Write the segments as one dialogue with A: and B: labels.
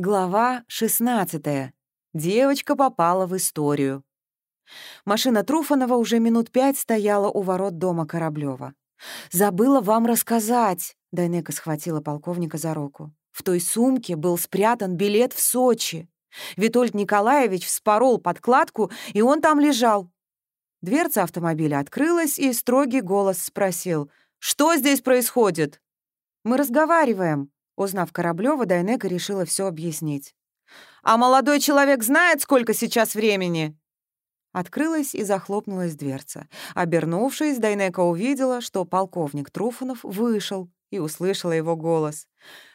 A: Глава 16. Девочка попала в историю. Машина Труфанова уже минут пять стояла у ворот дома Кораблёва. «Забыла вам рассказать», — Дайнека схватила полковника за руку. «В той сумке был спрятан билет в Сочи. Витольд Николаевич вспорол подкладку, и он там лежал». Дверца автомобиля открылась, и строгий голос спросил, «Что здесь происходит?» «Мы разговариваем», Узнав Кораблёва, Дайнека решила все объяснить. «А молодой человек знает, сколько сейчас времени?» Открылась и захлопнулась дверца. Обернувшись, Дайнека увидела, что полковник Труфанов вышел и услышала его голос.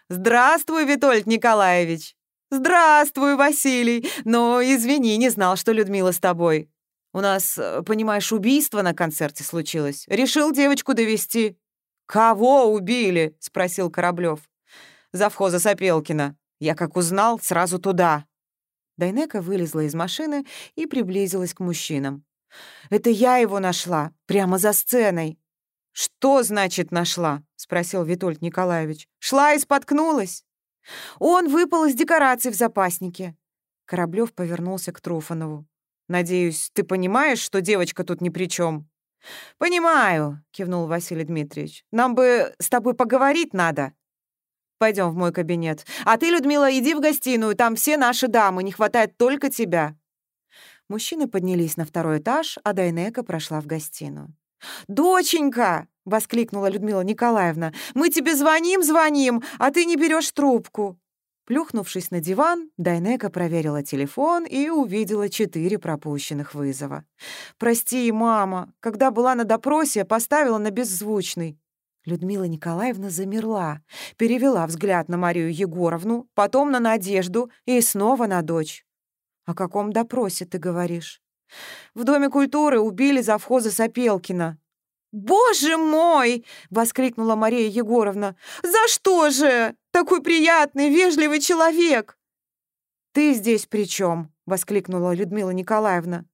A: «Здравствуй, Витольд Николаевич!» «Здравствуй, Василий! Но, извини, не знал, что Людмила с тобой. У нас, э, понимаешь, убийство на концерте случилось. Решил девочку довести. «Кого убили?» — спросил Кораблёв завхоза Сапелкина. Я как узнал, сразу туда». Дайнека вылезла из машины и приблизилась к мужчинам. «Это я его нашла, прямо за сценой». «Что значит нашла?» — спросил Витольд Николаевич. «Шла и споткнулась». «Он выпал из декораций в запаснике». Кораблёв повернулся к Труфанову. «Надеюсь, ты понимаешь, что девочка тут ни при чем. «Понимаю», — кивнул Василий Дмитриевич. «Нам бы с тобой поговорить надо». Пойдем в мой кабинет. А ты, Людмила, иди в гостиную, там все наши дамы, не хватает только тебя». Мужчины поднялись на второй этаж, а Дайнека прошла в гостиную. «Доченька!» — воскликнула Людмила Николаевна. «Мы тебе звоним, звоним, а ты не берешь трубку». Плюхнувшись на диван, Дайнека проверила телефон и увидела четыре пропущенных вызова. «Прости, мама, когда была на допросе, поставила на беззвучный. Людмила Николаевна замерла, перевела взгляд на Марию Егоровну, потом на Надежду и снова на дочь. «О каком допросе ты говоришь?» «В Доме культуры убили завхоза Сапелкина». «Боже мой!» — воскликнула Мария Егоровна. «За что же? Такой приятный, вежливый человек!» «Ты здесь при чем? воскликнула Людмила Николаевна.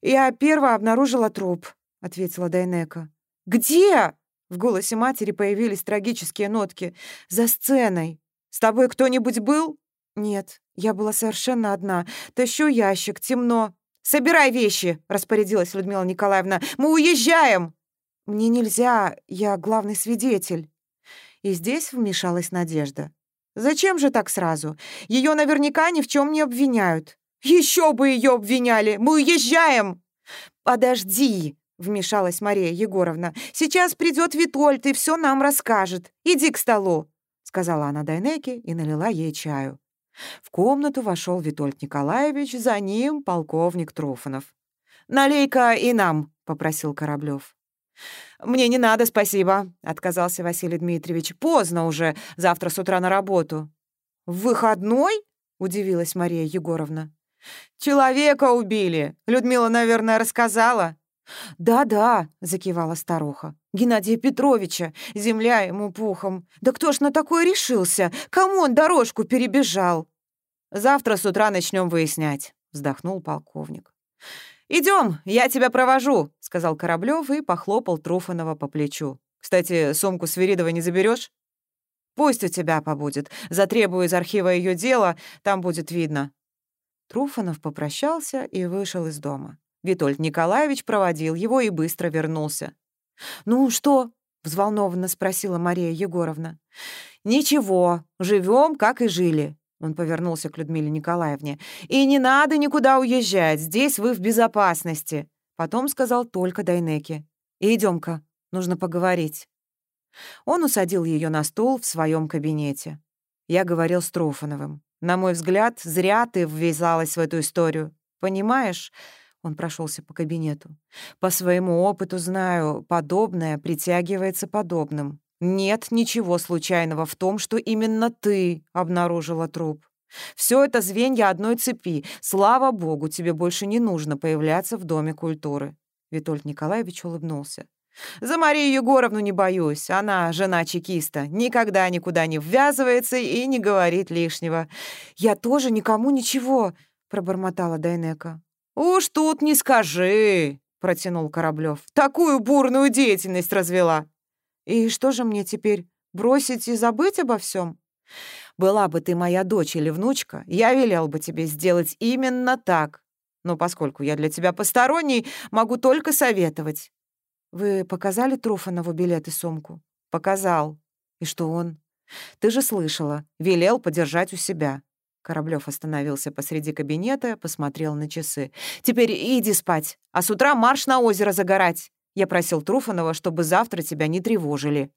A: «Я первая обнаружила труп», — ответила Дайнека. «Где?» В голосе матери появились трагические нотки. «За сценой! С тобой кто-нибудь был?» «Нет, я была совершенно одна. Тащу ящик, темно». «Собирай вещи!» — распорядилась Людмила Николаевна. «Мы уезжаем!» «Мне нельзя, я главный свидетель». И здесь вмешалась Надежда. «Зачем же так сразу? Ее наверняка ни в чем не обвиняют». «Еще бы ее обвиняли! Мы уезжаем!» «Подожди!» Вмешалась Мария Егоровна. «Сейчас придет Витольд и все нам расскажет. Иди к столу», — сказала она Дайнеке и налила ей чаю. В комнату вошел Витольд Николаевич, за ним полковник Труфанов. «Налей-ка и нам», — попросил Кораблев. «Мне не надо, спасибо», — отказался Василий Дмитриевич. «Поздно уже, завтра с утра на работу». «В выходной?» — удивилась Мария Егоровна. «Человека убили. Людмила, наверное, рассказала». «Да-да», — закивала старуха. «Геннадия Петровича, земля ему пухом. Да кто ж на такое решился? Кому он дорожку перебежал?» «Завтра с утра начнем выяснять», — вздохнул полковник. Идем, я тебя провожу», — сказал Кораблев и похлопал Труфанова по плечу. «Кстати, сумку Свиридова не заберешь? «Пусть у тебя побудет. Затребую из архива ее дело, там будет видно». Труфанов попрощался и вышел из дома. Витольд Николаевич проводил его и быстро вернулся. «Ну что?» — взволнованно спросила Мария Егоровна. «Ничего, живем, как и жили», — он повернулся к Людмиле Николаевне. «И не надо никуда уезжать, здесь вы в безопасности», — потом сказал только Дайнеке. «Идем-ка, нужно поговорить». Он усадил ее на стул в своем кабинете. Я говорил с Труфановым. «На мой взгляд, зря ты ввязалась в эту историю. Понимаешь, он прошелся по кабинету. «По своему опыту знаю, подобное притягивается подобным. Нет ничего случайного в том, что именно ты обнаружила труп. Все это звенья одной цепи. Слава богу, тебе больше не нужно появляться в Доме культуры». Витольд Николаевич улыбнулся. «За Марию Егоровну не боюсь. Она жена чекиста. Никогда никуда не ввязывается и не говорит лишнего». «Я тоже никому ничего», — пробормотала Дайнека. «Уж тут не скажи», — протянул Кораблёв. «Такую бурную деятельность развела». «И что же мне теперь, бросить и забыть обо всем? Была бы ты моя дочь или внучка, я велел бы тебе сделать именно так. Но поскольку я для тебя посторонний, могу только советовать». «Вы показали Труфанову билет и сумку?» «Показал. И что он?» «Ты же слышала. Велел подержать у себя». Кораблёв остановился посреди кабинета, посмотрел на часы. «Теперь иди спать, а с утра марш на озеро загорать. Я просил Труфанова, чтобы завтра тебя не тревожили».